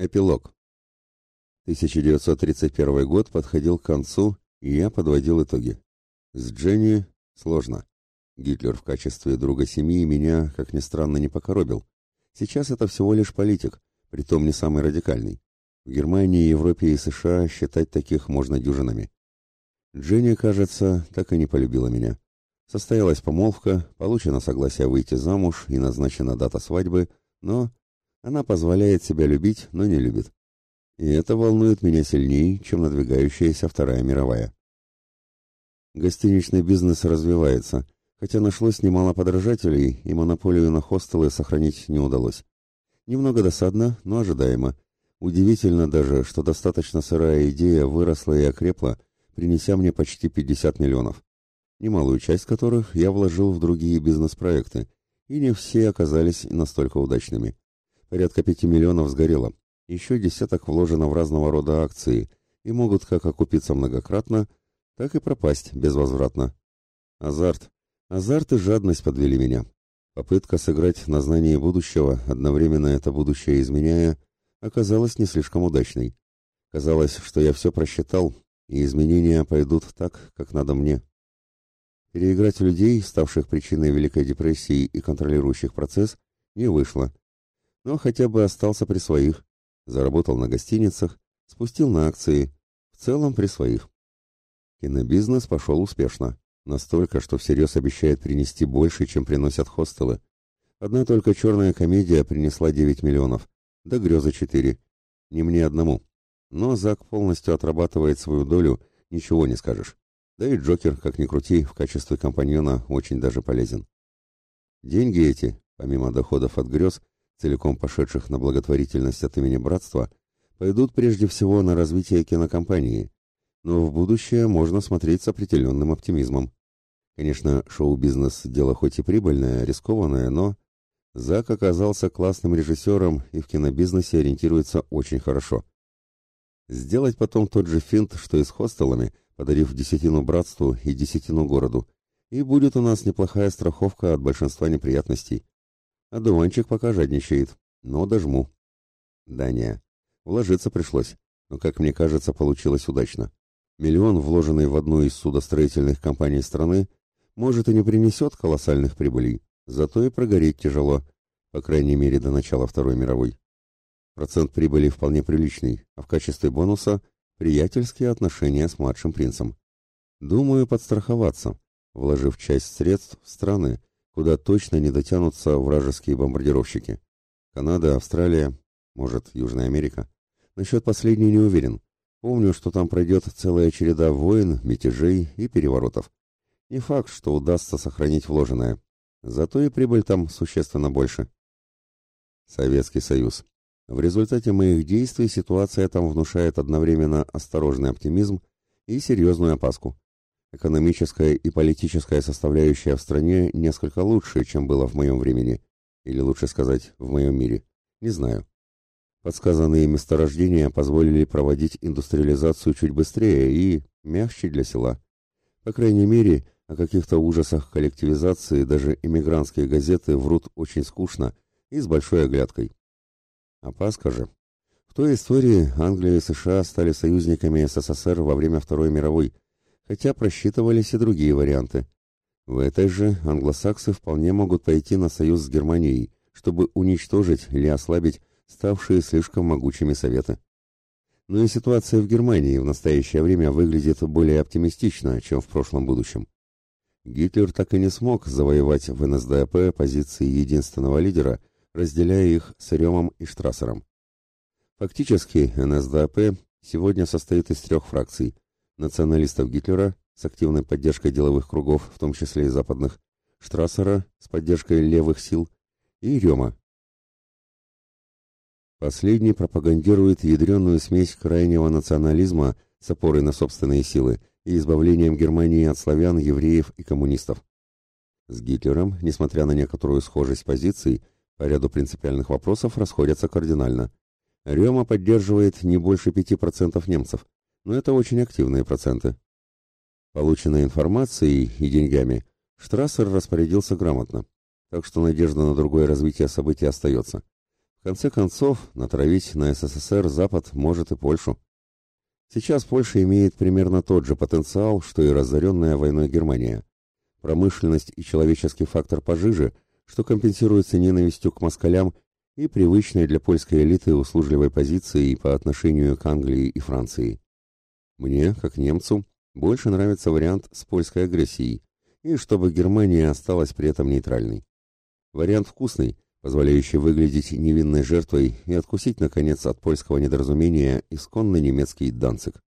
Эпилог. 1931 год подходил к концу, и я подводил итоги. С Дженни сложно. Гитлер в качестве друга семьи меня, как ни странно, не покоробил. Сейчас это всего лишь политик, притом не самый радикальный. В Германии, Европе и США считать таких можно дюжинами. Дженни, кажется, так и не полюбила меня. Состоялась помолвка, получено согласие выйти замуж и назначена дата свадьбы, но она позволяет себя любить, но не любит. И это волнует меня сильнее, чем надвигающаяся Вторая мировая. Гостиничный бизнес развивается, хотя нашлось немало подражателей, и монополию на хостелы сохранить не удалось. Немного досадно, но ожидаемо. Удивительно даже, что достаточно сырая идея выросла и окрепла, принеся мне почти 50 миллионов, немалую часть которых я вложил в другие бизнес-проекты, и не все оказались настолько удачными. Порядка пяти миллионов сгорело. Еще десяток вложено в разного рода акции и могут как окупиться многократно, так и пропасть безвозвратно. Азарт. Азарт и жадность подвели меня. Попытка сыграть на знании будущего, одновременно это будущее изменяя, оказалась не слишком удачной. Казалось, что я все просчитал, и изменения пойдут так, как надо мне. Переиграть людей, ставших причиной Великой депрессии и контролирующих процесс, не вышло но хотя бы остался при своих, заработал на гостиницах, спустил на акции, в целом при своих. Кинобизнес пошел успешно, настолько, что всерьез обещает принести больше, чем приносят хостелы. Одна только черная комедия принесла 9 миллионов, да грезы 4. Не мне одному. Но Зак полностью отрабатывает свою долю, ничего не скажешь. Да и Джокер, как ни крути, в качестве компаньона очень даже полезен. Деньги эти, помимо доходов от грез, целиком пошедших на благотворительность от имени братства, пойдут прежде всего на развитие кинокомпании, но в будущее можно смотреть с определенным оптимизмом. Конечно, шоу-бизнес – дело хоть и прибыльное, рискованное, но Зак оказался классным режиссером и в кинобизнесе ориентируется очень хорошо. Сделать потом тот же финт, что и с хостелами, подарив десятину братству и десятину городу, и будет у нас неплохая страховка от большинства неприятностей. А дуванчик пока жадничает, но дожму. Да не, вложиться пришлось, но, как мне кажется, получилось удачно. Миллион, вложенный в одну из судостроительных компаний страны, может и не принесет колоссальных прибылей, зато и прогореть тяжело, по крайней мере до начала Второй мировой. Процент прибыли вполне приличный, а в качестве бонуса приятельские отношения с младшим принцем. Думаю подстраховаться, вложив часть средств в страны, куда точно не дотянутся вражеские бомбардировщики. Канада, Австралия, может, Южная Америка. Насчет последней не уверен. Помню, что там пройдет целая череда войн, мятежей и переворотов. Не факт, что удастся сохранить вложенное. Зато и прибыль там существенно больше. Советский Союз. В результате моих действий ситуация там внушает одновременно осторожный оптимизм и серьезную опаску. Экономическая и политическая составляющая в стране несколько лучше, чем было в моем времени, или лучше сказать, в моем мире. Не знаю. Подсказанные месторождения позволили проводить индустриализацию чуть быстрее и мягче для села. По крайней мере, о каких-то ужасах коллективизации даже иммигрантские газеты врут очень скучно и с большой оглядкой. Опаска же. В той истории Англия и США стали союзниками СССР во время Второй мировой, хотя просчитывались и другие варианты. В этой же англосаксы вполне могут пойти на союз с Германией, чтобы уничтожить или ослабить ставшие слишком могучими советы. Но и ситуация в Германии в настоящее время выглядит более оптимистично, чем в прошлом будущем. Гитлер так и не смог завоевать в НСДАП позиции единственного лидера, разделяя их с Ремом и Штрассером. Фактически НСДАП сегодня состоит из трех фракций – националистов Гитлера с активной поддержкой деловых кругов, в том числе и западных, Штрассера с поддержкой левых сил и Рема. Последний пропагандирует ядреную смесь крайнего национализма с опорой на собственные силы и избавлением Германии от славян, евреев и коммунистов. С Гитлером, несмотря на некоторую схожесть позиций, по ряду принципиальных вопросов расходятся кардинально. Рема поддерживает не больше 5% немцев, но это очень активные проценты. Полученной информацией и деньгами Штрассер распорядился грамотно, так что надежда на другое развитие событий остается. В конце концов, натравить на СССР Запад может и Польшу. Сейчас Польша имеет примерно тот же потенциал, что и разоренная войной Германия. Промышленность и человеческий фактор пожиже, что компенсируется ненавистью к москалям и привычной для польской элиты услужливой позицией по отношению к Англии и Франции. Мне, как немцу, больше нравится вариант с польской агрессией, и чтобы Германия осталась при этом нейтральной. Вариант вкусный, позволяющий выглядеть невинной жертвой и откусить, наконец, от польского недоразумения исконный немецкий Данцик.